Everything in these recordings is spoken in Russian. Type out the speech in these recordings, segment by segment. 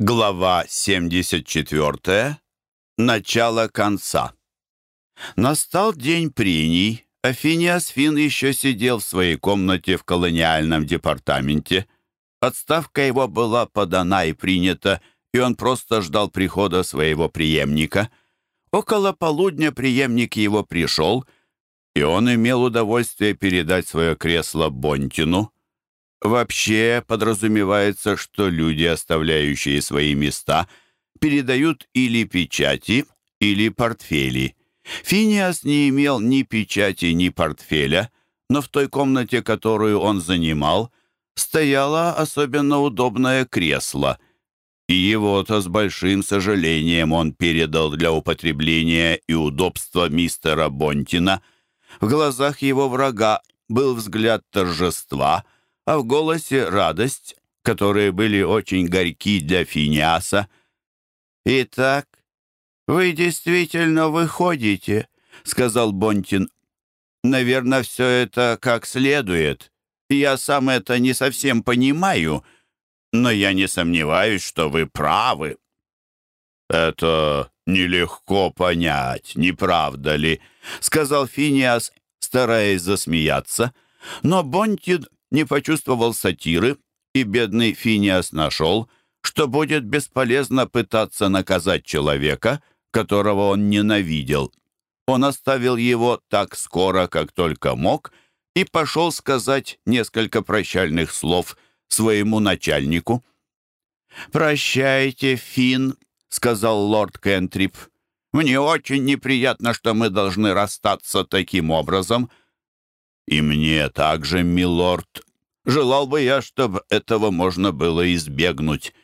Глава 74. Начало конца. Настал день прений, а Фин еще сидел в своей комнате в колониальном департаменте. Отставка его была подана и принята, и он просто ждал прихода своего преемника. Около полудня преемник его пришел, и он имел удовольствие передать свое кресло Бонтину. Вообще подразумевается, что люди, оставляющие свои места, передают или печати, или портфели. Финиас не имел ни печати, ни портфеля, но в той комнате, которую он занимал, стояло особенно удобное кресло, и его-то с большим сожалением он передал для употребления и удобства мистера Бонтина. В глазах его врага был взгляд торжества — а в голосе радость, которые были очень горьки для Финиаса. «Итак, вы действительно выходите», — сказал Бонтин. «Наверное, все это как следует. Я сам это не совсем понимаю, но я не сомневаюсь, что вы правы». «Это нелегко понять, не правда ли?» — сказал Финиас, стараясь засмеяться. Но Бонтин не почувствовал сатиры, и бедный Финиас нашел, что будет бесполезно пытаться наказать человека, которого он ненавидел. Он оставил его так скоро, как только мог, и пошел сказать несколько прощальных слов своему начальнику. «Прощайте, Фин», — сказал лорд Кентрип. «Мне очень неприятно, что мы должны расстаться таким образом». «И мне также, милорд. Желал бы я, чтобы этого можно было избегнуть».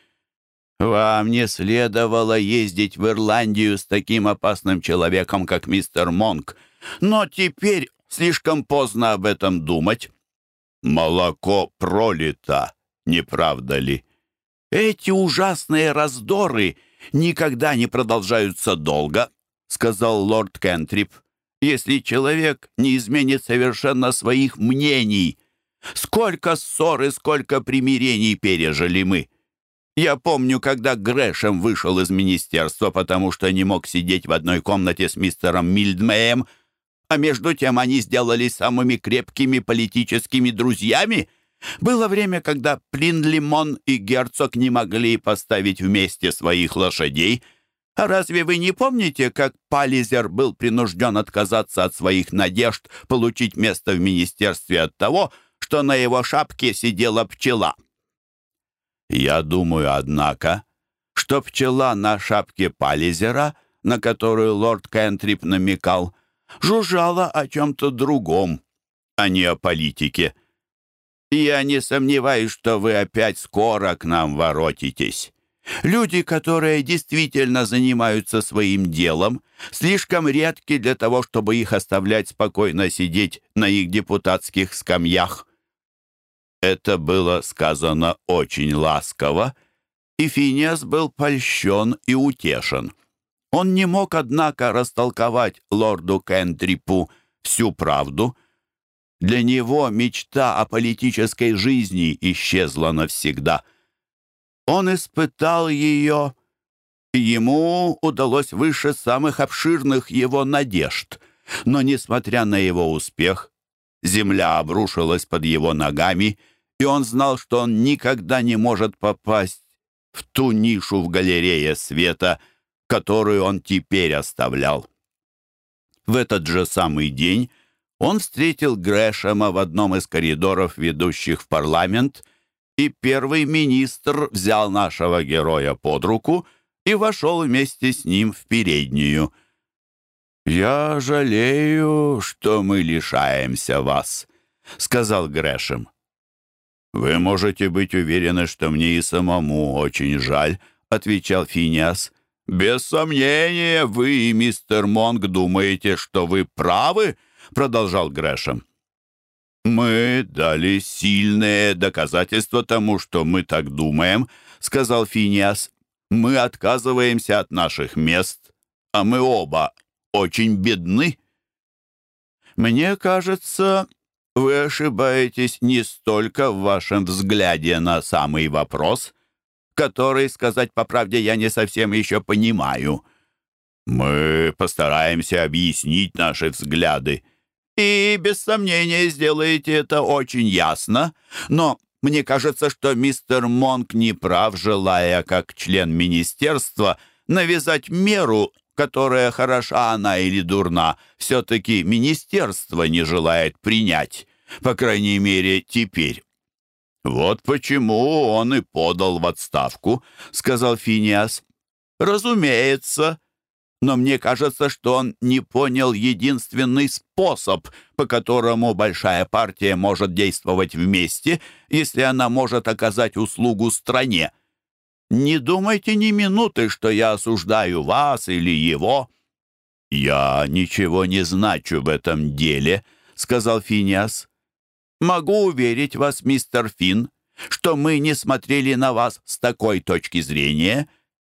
«Вам не следовало ездить в Ирландию с таким опасным человеком, как мистер Монк, но теперь слишком поздно об этом думать». «Молоко пролито, не правда ли?» «Эти ужасные раздоры никогда не продолжаются долго», — сказал лорд Кентрип если человек не изменит совершенно своих мнений. Сколько ссор и сколько примирений пережили мы. Я помню, когда Грэшем вышел из министерства, потому что не мог сидеть в одной комнате с мистером Мильдмеем, а между тем они сделались самыми крепкими политическими друзьями. Было время, когда Плинлимон и герцог не могли поставить вместе своих лошадей — а разве вы не помните, как Пализер был принужден отказаться от своих надежд получить место в министерстве от того, что на его шапке сидела пчела? Я думаю, однако, что пчела на шапке Пализера, на которую лорд Кентрип намекал, жужжала о чем-то другом, а не о политике. Я не сомневаюсь, что вы опять скоро к нам воротитесь. Люди, которые действительно занимаются своим делом, слишком редки для того, чтобы их оставлять спокойно сидеть на их депутатских скамьях. Это было сказано очень ласково, и Финиас был польщен и утешен. Он не мог, однако, растолковать лорду Кентрипу всю правду. Для него мечта о политической жизни исчезла навсегда — он испытал ее, и ему удалось выше самых обширных его надежд. Но, несмотря на его успех, земля обрушилась под его ногами, и он знал, что он никогда не может попасть в ту нишу в галерее света, которую он теперь оставлял. В этот же самый день он встретил Грэшема в одном из коридоров, ведущих в парламент, и первый министр взял нашего героя под руку и вошел вместе с ним в переднюю. «Я жалею, что мы лишаемся вас», — сказал Грэшем. «Вы можете быть уверены, что мне и самому очень жаль», — отвечал Финиас. «Без сомнения, вы и мистер Монг думаете, что вы правы», — продолжал Грэшем. «Мы дали сильное доказательство тому, что мы так думаем», — сказал Финиас. «Мы отказываемся от наших мест, а мы оба очень бедны». «Мне кажется, вы ошибаетесь не столько в вашем взгляде на самый вопрос, который, сказать по правде, я не совсем еще понимаю. Мы постараемся объяснить наши взгляды. И, без сомнения, сделаете это очень ясно. Но мне кажется, что мистер Монк не прав, желая, как член министерства, навязать меру, которая хороша она или дурна, все-таки министерство не желает принять, по крайней мере, теперь. «Вот почему он и подал в отставку», — сказал Финиас. «Разумеется, но мне кажется, что он не понял единственный способ, по которому большая партия может действовать вместе, если она может оказать услугу стране. Не думайте ни минуты, что я осуждаю вас или его». «Я ничего не значу в этом деле», — сказал Финиас. «Могу уверить вас, мистер Финн, что мы не смотрели на вас с такой точки зрения»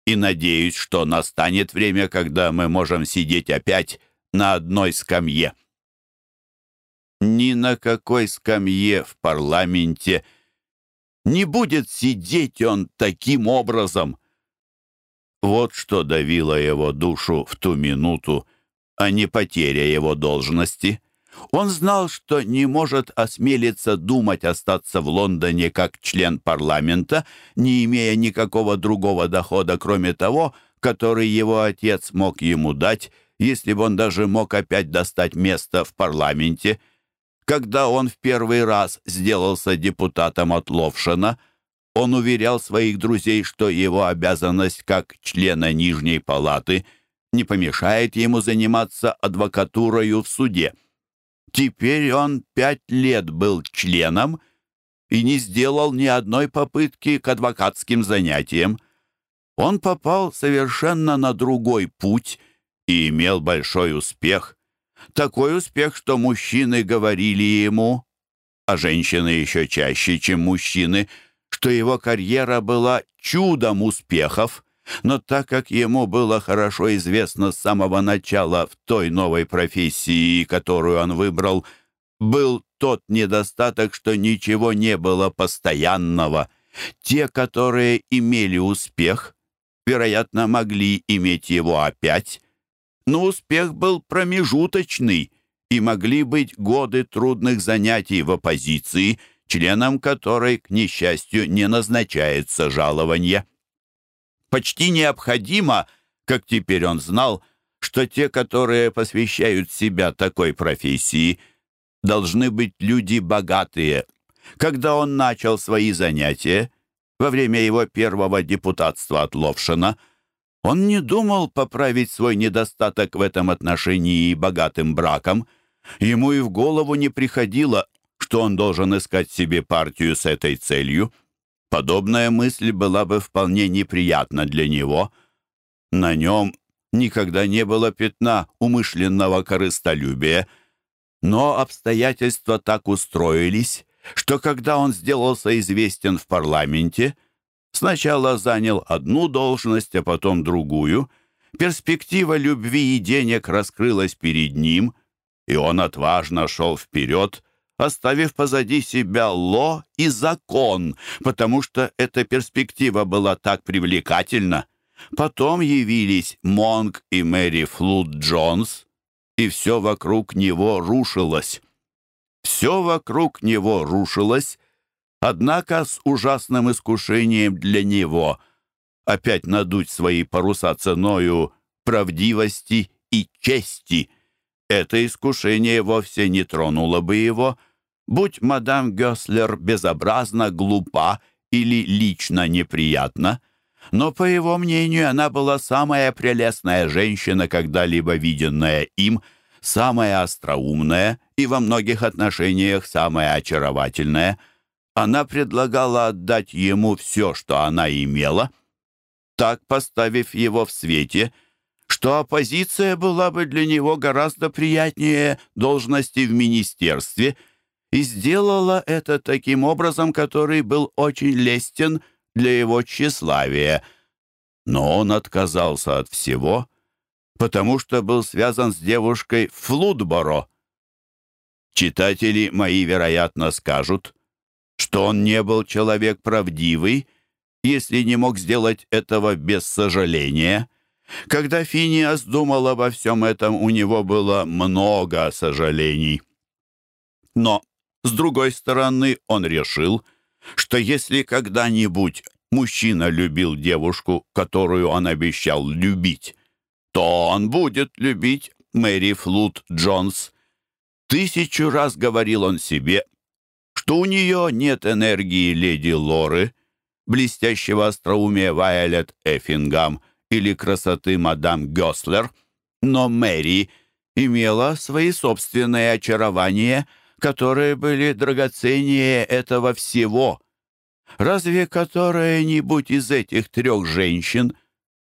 и надеюсь, что настанет время, когда мы можем сидеть опять на одной скамье. Ни на какой скамье в парламенте не будет сидеть он таким образом. Вот что давило его душу в ту минуту, а не потеря его должности. Он знал, что не может осмелиться думать остаться в Лондоне как член парламента, не имея никакого другого дохода, кроме того, который его отец мог ему дать, если бы он даже мог опять достать место в парламенте. Когда он в первый раз сделался депутатом от Ловшина, он уверял своих друзей, что его обязанность как члена Нижней палаты не помешает ему заниматься адвокатурою в суде. Теперь он пять лет был членом и не сделал ни одной попытки к адвокатским занятиям. Он попал совершенно на другой путь и имел большой успех. Такой успех, что мужчины говорили ему, а женщины еще чаще, чем мужчины, что его карьера была чудом успехов. Но так как ему было хорошо известно с самого начала в той новой профессии, которую он выбрал, был тот недостаток, что ничего не было постоянного. Те, которые имели успех, вероятно, могли иметь его опять, но успех был промежуточный, и могли быть годы трудных занятий в оппозиции, членам которой, к несчастью, не назначается жалование. Почти необходимо, как теперь он знал, что те, которые посвящают себя такой профессии, должны быть люди богатые. Когда он начал свои занятия, во время его первого депутатства от Ловшина, он не думал поправить свой недостаток в этом отношении богатым браком. Ему и в голову не приходило, что он должен искать себе партию с этой целью. Подобная мысль была бы вполне неприятна для него. На нем никогда не было пятна умышленного корыстолюбия, но обстоятельства так устроились, что когда он сделался известен в парламенте, сначала занял одну должность, а потом другую, перспектива любви и денег раскрылась перед ним, и он отважно шел вперед, оставив позади себя ло и закон, потому что эта перспектива была так привлекательна. Потом явились Монг и Мэри Флуд Джонс, и все вокруг него рушилось. Все вокруг него рушилось, однако с ужасным искушением для него опять надуть свои паруса ценою правдивости и чести. Это искушение вовсе не тронуло бы его — Будь мадам Гёслер безобразна, глупа или лично неприятна, но, по его мнению, она была самая прелестная женщина, когда-либо виденная им, самая остроумная и во многих отношениях самая очаровательная. Она предлагала отдать ему все, что она имела, так поставив его в свете, что оппозиция была бы для него гораздо приятнее должности в министерстве — и сделала это таким образом, который был очень лестен для его тщеславия. Но он отказался от всего, потому что был связан с девушкой Флудборо. Читатели мои, вероятно, скажут, что он не был человек правдивый, если не мог сделать этого без сожаления. Когда Финиас думал обо всем этом, у него было много сожалений. Но, с другой стороны, он решил, что если когда-нибудь мужчина любил девушку, которую он обещал любить, то он будет любить Мэри Флут Джонс. Тысячу раз говорил он себе, что у нее нет энергии леди Лоры, блестящего остроумия Вайолет Эффингам или красоты мадам Гёслер, но Мэри имела свои собственные очарования, которые были драгоценнее этого всего. Разве которая-нибудь из этих трех женщин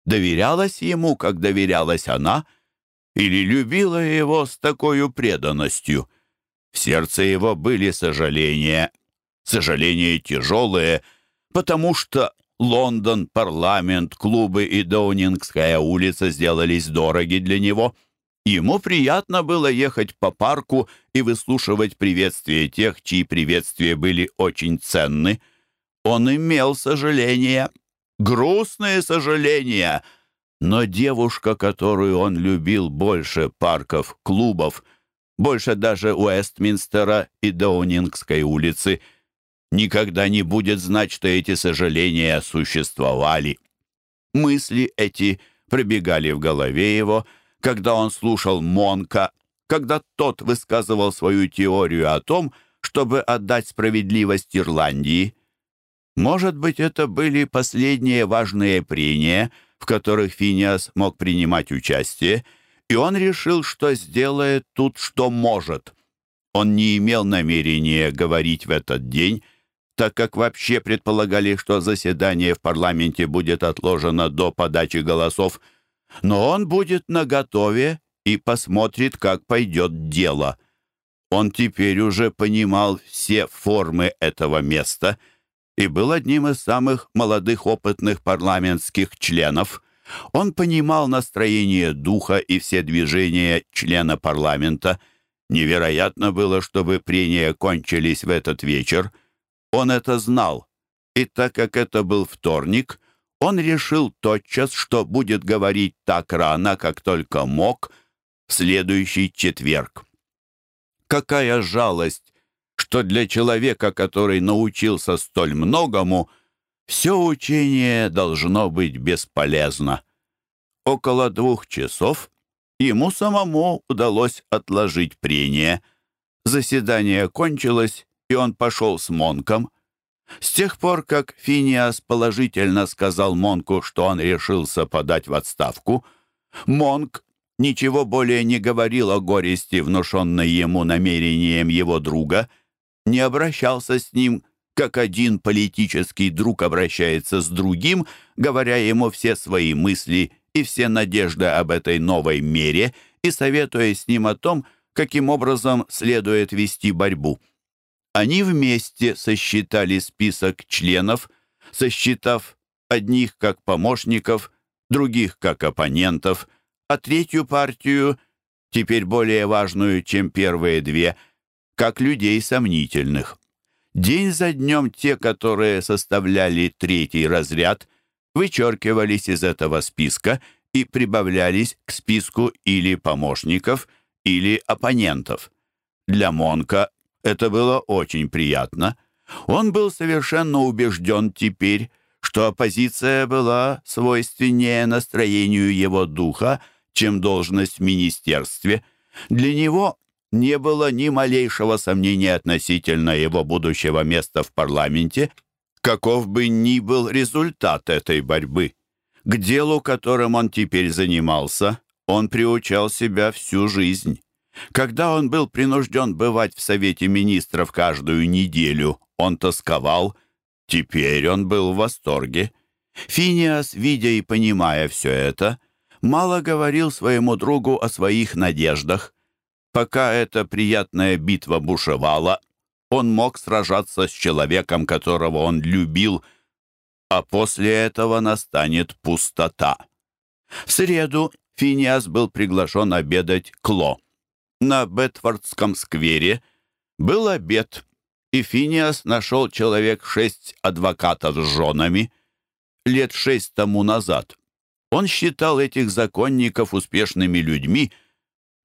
доверялась ему, как доверялась она, или любила его с такой преданностью? В сердце его были сожаления, сожаления тяжелые, потому что Лондон, парламент, клубы и Доунингская улица сделались дороги для него. Ему приятно было ехать по парку и выслушивать приветствия тех, чьи приветствия были очень ценны. Он имел сожаления, грустные сожаления, но девушка, которую он любил больше парков, клубов, больше даже Уэстминстера и Доунингской улицы, никогда не будет знать, что эти сожаления существовали. Мысли эти пробегали в голове его, когда он слушал Монка, когда тот высказывал свою теорию о том, чтобы отдать справедливость Ирландии. Может быть, это были последние важные прения, в которых Финиас мог принимать участие, и он решил, что сделает тут, что может. Он не имел намерения говорить в этот день, так как вообще предполагали, что заседание в парламенте будет отложено до подачи голосов, но он будет наготове и посмотрит, как пойдет дело. Он теперь уже понимал все формы этого места и был одним из самых молодых опытных парламентских членов – он понимал настроение духа и все движения члена парламента. Невероятно было, чтобы прения кончились в этот вечер. Он это знал. И так как это был вторник, он решил тотчас, что будет говорить так рано, как только мог, в следующий четверг. Какая жалость, что для человека, который научился столь многому, — все учение должно быть бесполезно. Около двух часов ему самому удалось отложить прение. Заседание кончилось, и он пошел с Монком. С тех пор, как Финиас положительно сказал Монку, что он решился подать в отставку, Монк ничего более не говорил о горести, внушенной ему намерением его друга, не обращался с ним как один политический друг обращается с другим, говоря ему все свои мысли и все надежды об этой новой мере и советуя с ним о том, каким образом следует вести борьбу. Они вместе сосчитали список членов, сосчитав одних как помощников, других как оппонентов, а третью партию, теперь более важную, чем первые две, как людей сомнительных. День за днем те, которые составляли третий разряд, вычеркивались из этого списка и прибавлялись к списку или помощников, или оппонентов. Для Монка это было очень приятно. Он был совершенно убежден теперь, что оппозиция была свойственнее настроению его духа, чем должность в министерстве. Для него не было ни малейшего сомнения относительно его будущего места в парламенте, каков бы ни был результат этой борьбы. К делу, которым он теперь занимался, он приучал себя всю жизнь. Когда он был принужден бывать в Совете Министров каждую неделю, он тосковал. Теперь он был в восторге. Финиас, видя и понимая все это, мало говорил своему другу о своих надеждах. Пока эта приятная битва бушевала, он мог сражаться с человеком, которого он любил, а после этого настанет пустота. В среду Финиас был приглашен обедать Кло. На Бетфордском сквере был обед, и Финиас нашел человек шесть адвокатов с женами. лет шесть тому назад. Он считал этих законников успешными людьми,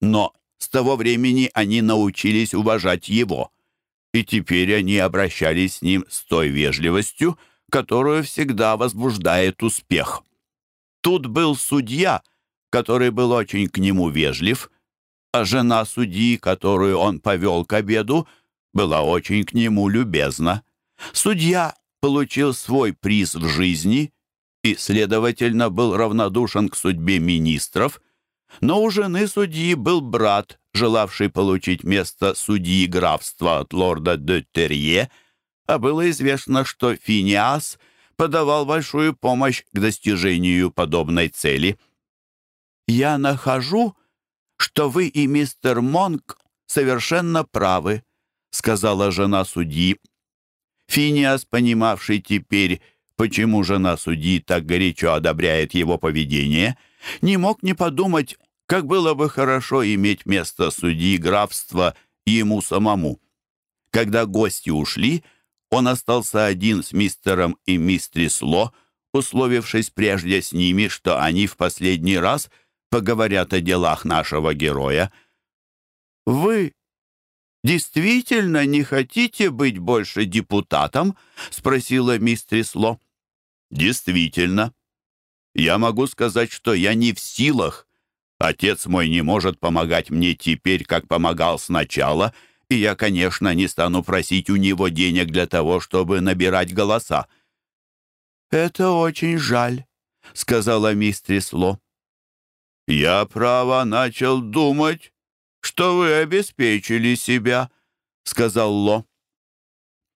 но с того времени они научились уважать его, и теперь они обращались с ним с той вежливостью, которую всегда возбуждает успех. Тут был судья, который был очень к нему вежлив, а жена судьи, которую он повел к обеду, была очень к нему любезна. Судья получил свой приз в жизни и, следовательно, был равнодушен к судьбе министров, но у жены судьи был брат, желавший получить место судьи графства от лорда де Терье, а было известно, что Финиас подавал большую помощь к достижению подобной цели. «Я нахожу, что вы и мистер Монк совершенно правы», сказала жена судьи. Финиас, понимавший теперь, почему жена судьи так горячо одобряет его поведение, не мог не подумать, как было бы хорошо иметь место судьи графства ему самому. Когда гости ушли, он остался один с мистером и мистрис Ло, условившись прежде с ними, что они в последний раз поговорят о делах нашего героя. «Вы действительно не хотите быть больше депутатом?» — спросила мистрис Ло. «Действительно. Я могу сказать, что я не в силах. Отец мой не может помогать мне теперь, как помогал сначала, и я, конечно, не стану просить у него денег для того, чтобы набирать голоса». «Это очень жаль», — сказала мистрис Ло. «Я, право, начал думать, что вы обеспечили себя», — сказал Ло.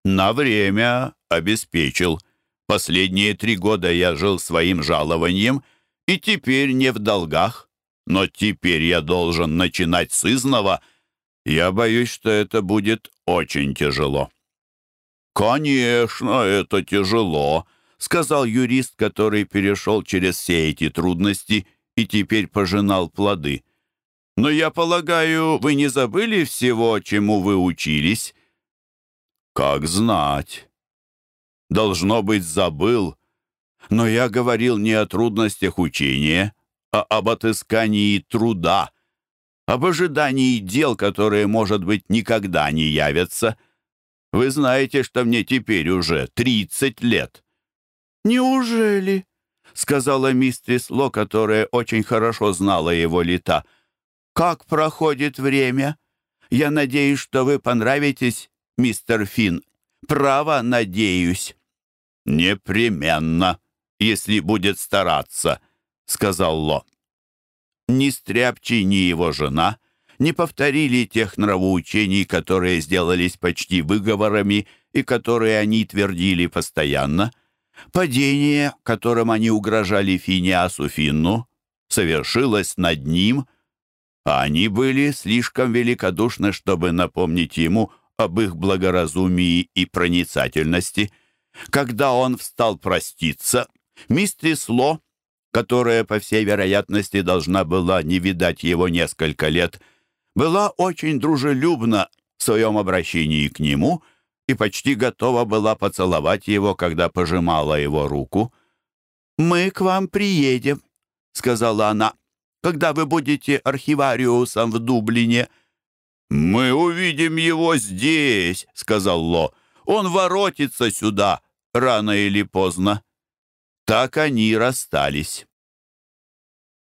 «На время обеспечил. Последние три года я жил своим жалованием и теперь не в долгах. Но теперь я должен начинать с изного. Я боюсь, что это будет очень тяжело». «Конечно, это тяжело», — сказал юрист, который перешел через все эти трудности и теперь пожинал плоды. Но я полагаю, вы не забыли всего, чему вы учились? Как знать. Должно быть, забыл. Но я говорил не о трудностях учения, а об отыскании труда, об ожидании дел, которые, может быть, никогда не явятся. Вы знаете, что мне теперь уже тридцать лет. «Неужели?» — сказала мистрис Ло, которая очень хорошо знала его лета — как проходит время? Я надеюсь, что вы понравитесь, мистер Финн. Право, надеюсь». «Непременно, если будет стараться», — сказал Ло. Ни Стряпчий, ни его жена не повторили тех нравоучений, которые сделались почти выговорами и которые они твердили постоянно. Падение, которым они угрожали Финиасу Финну, совершилось над ним — а они были слишком великодушны, чтобы напомнить ему об их благоразумии и проницательности. Когда он встал проститься, мистрис Ло, которая, по всей вероятности, должна была не видать его несколько лет, была очень дружелюбна в своем обращении к нему и почти готова была поцеловать его, когда пожимала его руку. «Мы к вам приедем», — сказала она когда вы будете архивариусом в Дублине». «Мы увидим его здесь», — сказал Ло. «Он воротится сюда, рано или поздно». Так они расстались.